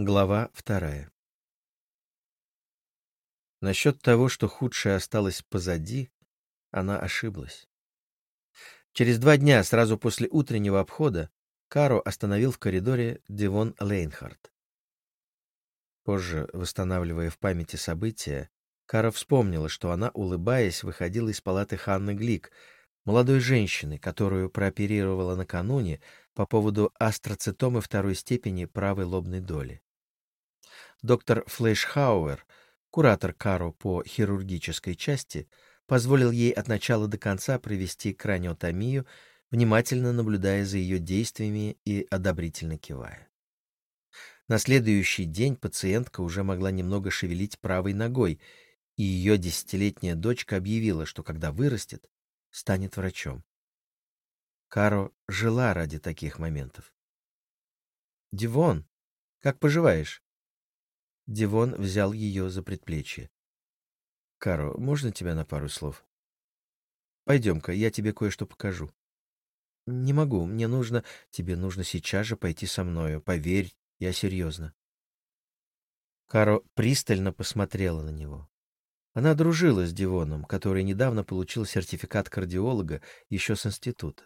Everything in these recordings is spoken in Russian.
Глава вторая. Насчет того, что худшее осталось позади, она ошиблась. Через два дня, сразу после утреннего обхода, Каро остановил в коридоре Девон Лейнхард. Позже, восстанавливая в памяти события, Каро вспомнила, что она, улыбаясь, выходила из палаты Ханны Глик, молодой женщины, которую прооперировала накануне по поводу астроцитомы второй степени правой лобной доли. Доктор Флейшхауэр, куратор Каро по хирургической части, позволил ей от начала до конца провести краниотомию, внимательно наблюдая за ее действиями и одобрительно кивая. На следующий день пациентка уже могла немного шевелить правой ногой, и ее десятилетняя дочка объявила, что когда вырастет, станет врачом. Каро жила ради таких моментов. «Дивон, как поживаешь?» Дивон взял ее за предплечье. «Каро, можно тебя на пару слов?» «Пойдем-ка, я тебе кое-что покажу». «Не могу, мне нужно...» «Тебе нужно сейчас же пойти со мною, поверь, я серьезно». Каро пристально посмотрела на него. Она дружила с Дивоном, который недавно получил сертификат кардиолога еще с института.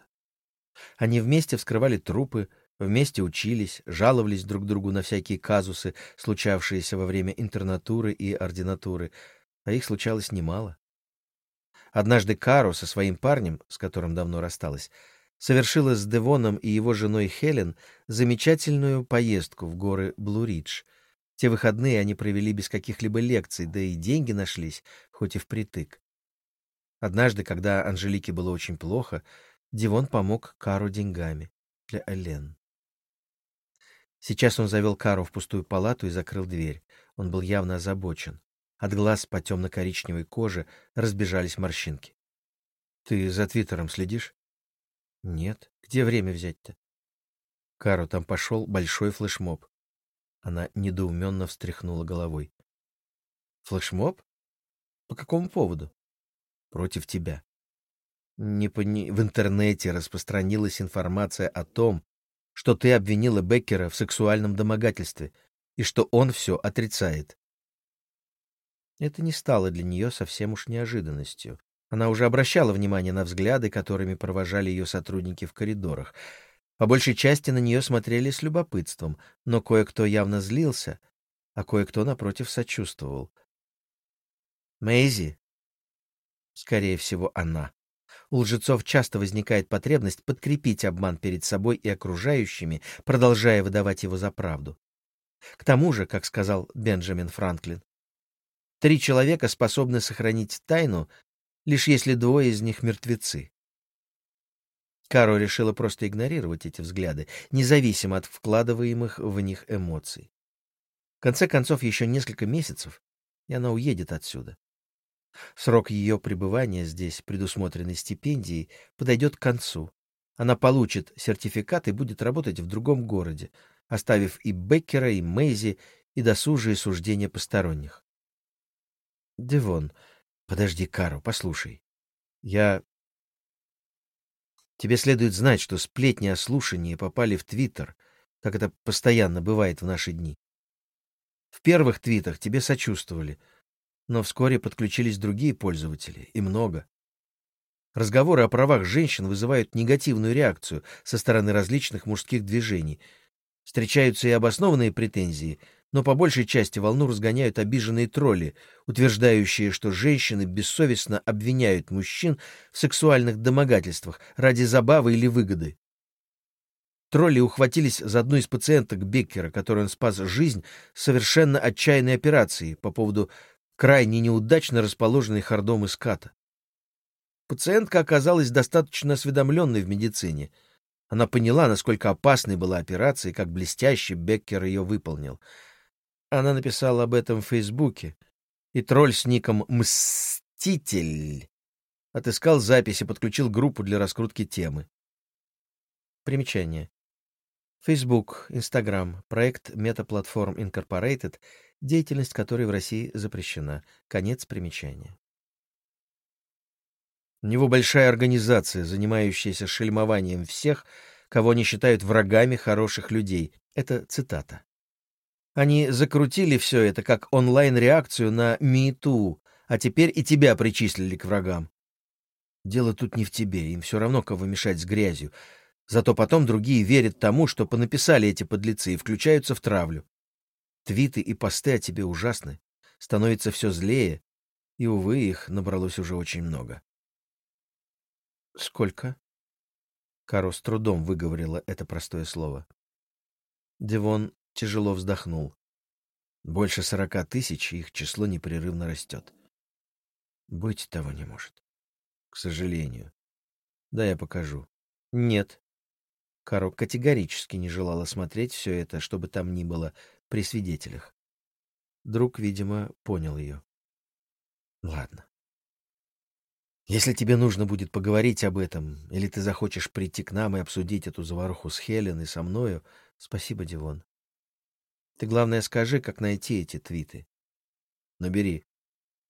Они вместе вскрывали трупы, Вместе учились, жаловались друг другу на всякие казусы, случавшиеся во время интернатуры и ординатуры, а их случалось немало. Однажды Каро со своим парнем, с которым давно рассталась, совершила с Девоном и его женой Хелен замечательную поездку в горы Блуридж. Те выходные они провели без каких-либо лекций, да и деньги нашлись, хоть и впритык. Однажды, когда Анжелике было очень плохо, Дивон помог Кару деньгами для Элен. Сейчас он завел Кару в пустую палату и закрыл дверь. Он был явно озабочен. От глаз по темно-коричневой коже разбежались морщинки. — Ты за Твиттером следишь? — Нет. Где время взять-то? Кару там пошел большой флешмоб. Она недоуменно встряхнула головой. — Флешмоб? По какому поводу? — Против тебя. Не пони... В интернете распространилась информация о том, что ты обвинила Беккера в сексуальном домогательстве и что он все отрицает. Это не стало для нее совсем уж неожиданностью. Она уже обращала внимание на взгляды, которыми провожали ее сотрудники в коридорах. По большей части на нее смотрели с любопытством, но кое-кто явно злился, а кое-кто, напротив, сочувствовал. «Мэйзи?» Скорее всего, она. У лжецов часто возникает потребность подкрепить обман перед собой и окружающими, продолжая выдавать его за правду. К тому же, как сказал Бенджамин Франклин, три человека способны сохранить тайну, лишь если двое из них мертвецы. Каро решила просто игнорировать эти взгляды, независимо от вкладываемых в них эмоций. В конце концов, еще несколько месяцев, и она уедет отсюда. Срок ее пребывания здесь, предусмотренной стипендией, подойдет к концу. Она получит сертификат и будет работать в другом городе, оставив и Беккера, и Мэйзи, и досужие суждения посторонних. Девон, подожди, Кару, послушай. Я... Тебе следует знать, что сплетни о слушании попали в Твиттер, как это постоянно бывает в наши дни. В первых твитах тебе сочувствовали — но вскоре подключились другие пользователи, и много. Разговоры о правах женщин вызывают негативную реакцию со стороны различных мужских движений. Встречаются и обоснованные претензии, но по большей части волну разгоняют обиженные тролли, утверждающие, что женщины бессовестно обвиняют мужчин в сексуальных домогательствах ради забавы или выгоды. Тролли ухватились за одну из пациенток Беккера, которой он спас жизнь совершенно отчаянной операции по поводу крайне неудачно расположенный хордом иската. Пациентка оказалась достаточно осведомленной в медицине. Она поняла, насколько опасной была операция и как блестяще Беккер ее выполнил. Она написала об этом в Фейсбуке, и тролль с ником «Мститель» отыскал запись и подключил группу для раскрутки темы. Примечание. Facebook, Instagram, проект Metaplатформ Incorporated — деятельность которой в России запрещена. Конец примечания. У него большая организация, занимающаяся шельмованием всех, кого они считают врагами хороших людей. Это цитата. Они закрутили все это как онлайн-реакцию на МИТУ, а теперь и тебя причислили к врагам. Дело тут не в тебе, им все равно кого мешать с грязью. Зато потом другие верят тому, что понаписали эти подлецы и включаются в травлю. Твиты и посты о тебе ужасны, становится все злее, и, увы, их набралось уже очень много. «Сколько?» Каро с трудом выговорила это простое слово. Девон тяжело вздохнул. Больше сорока тысяч, их число непрерывно растет. Быть того не может. К сожалению. Да, я покажу. Нет. Каро категорически не желала смотреть все это, чтобы там ни было, при свидетелях. Друг, видимо, понял ее. Ладно. Если тебе нужно будет поговорить об этом, или ты захочешь прийти к нам и обсудить эту заваруху с Хелен и со мною, спасибо, Дивон. Ты, главное, скажи, как найти эти твиты. Набери.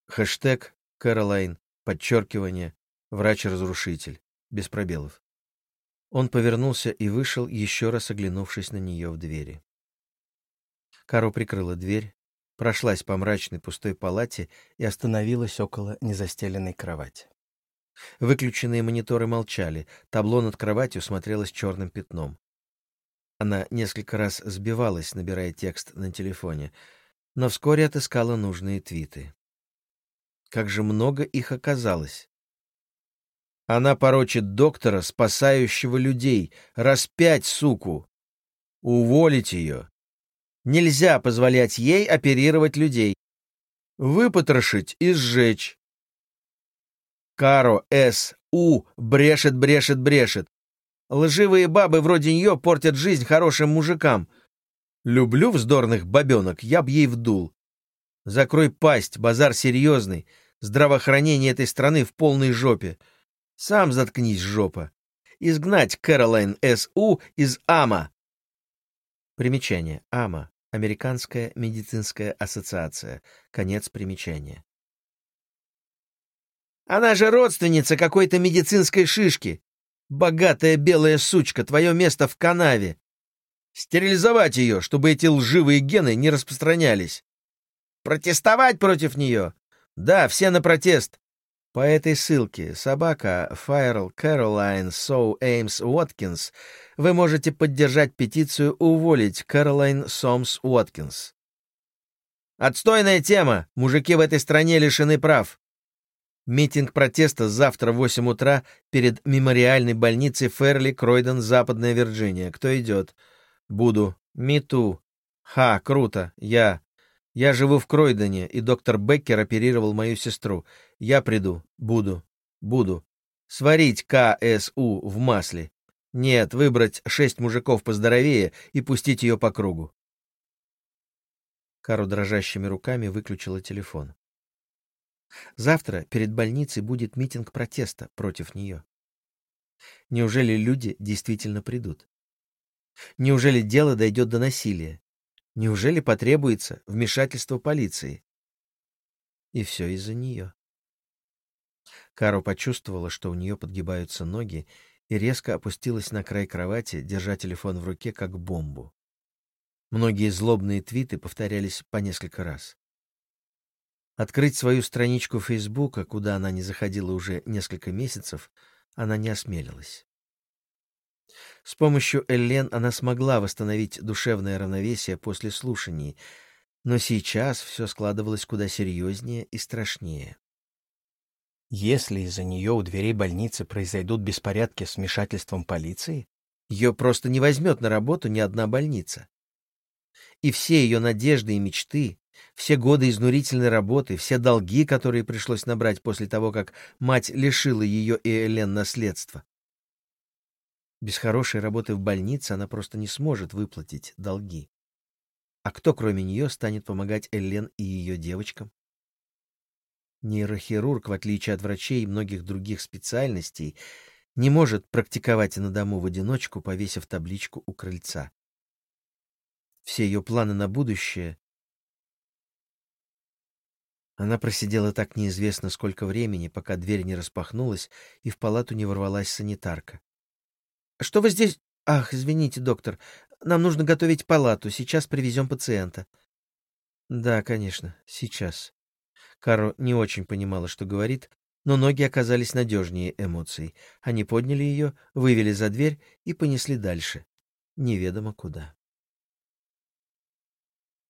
Хэштег Кэролайн, подчеркивание, врач-разрушитель, без пробелов. Он повернулся и вышел, еще раз оглянувшись на нее в двери. Каро прикрыла дверь, прошлась по мрачной пустой палате и остановилась около незастеленной кровати. Выключенные мониторы молчали, табло над кроватью смотрелось черным пятном. Она несколько раз сбивалась, набирая текст на телефоне, но вскоре отыскала нужные твиты. Как же много их оказалось. Она порочит доктора, спасающего людей. Распять, суку! Уволить ее! Нельзя позволять ей оперировать людей. Выпотрошить и сжечь. Каро С. У. Брешет, брешет, брешет. Лживые бабы вроде нее портят жизнь хорошим мужикам. Люблю вздорных бабенок, я б ей вдул. Закрой пасть, базар серьезный. Здравоохранение этой страны в полной жопе. Сам заткнись, жопа. Изгнать Кэролайн С.У. из АМА. Примечание. АМА. Американская медицинская ассоциация. Конец примечания. Она же родственница какой-то медицинской шишки. Богатая белая сучка, твое место в канаве. Стерилизовать ее, чтобы эти лживые гены не распространялись. Протестовать против нее? Да, все на протест. По этой ссылке собака Файрл Кэролайн Соу Эймс Уоткинс вы можете поддержать петицию уволить Кэролайн Сомс Уоткинс. Отстойная тема. Мужики в этой стране лишены прав. Митинг протеста завтра в 8 утра перед мемориальной больницей Ферли, Кройден, Западная Вирджиния. Кто идет? Буду. Миту. Ха, круто. Я. Я живу в Кройдене, и доктор Беккер оперировал мою сестру. Я приду. Буду. Буду. Сварить КСУ в масле. Нет, выбрать шесть мужиков поздоровее и пустить ее по кругу. Кару дрожащими руками выключила телефон. Завтра перед больницей будет митинг протеста против нее. Неужели люди действительно придут? Неужели дело дойдет до насилия? Неужели потребуется вмешательство полиции? И все из-за нее. Каро почувствовала, что у нее подгибаются ноги, и резко опустилась на край кровати, держа телефон в руке как бомбу. Многие злобные твиты повторялись по несколько раз. Открыть свою страничку Фейсбука, куда она не заходила уже несколько месяцев, она не осмелилась. С помощью Эллен она смогла восстановить душевное равновесие после слушаний, но сейчас все складывалось куда серьезнее и страшнее. Если из-за нее у дверей больницы произойдут беспорядки с вмешательством полиции, ее просто не возьмет на работу ни одна больница. И все ее надежды и мечты все годы изнурительной работы, все долги, которые пришлось набрать после того, как мать лишила ее и Элен наследства. Без хорошей работы в больнице она просто не сможет выплатить долги. А кто, кроме нее, станет помогать Элен и ее девочкам? Нейрохирург, в отличие от врачей и многих других специальностей, не может практиковать на дому в одиночку, повесив табличку у крыльца. Все ее планы на будущее она просидела так неизвестно сколько времени, пока дверь не распахнулась и в палату не ворвалась санитарка. «Что вы здесь...» «Ах, извините, доктор, нам нужно готовить палату. Сейчас привезем пациента». «Да, конечно, сейчас». Каро не очень понимала, что говорит, но ноги оказались надежнее эмоций. Они подняли ее, вывели за дверь и понесли дальше. Неведомо куда.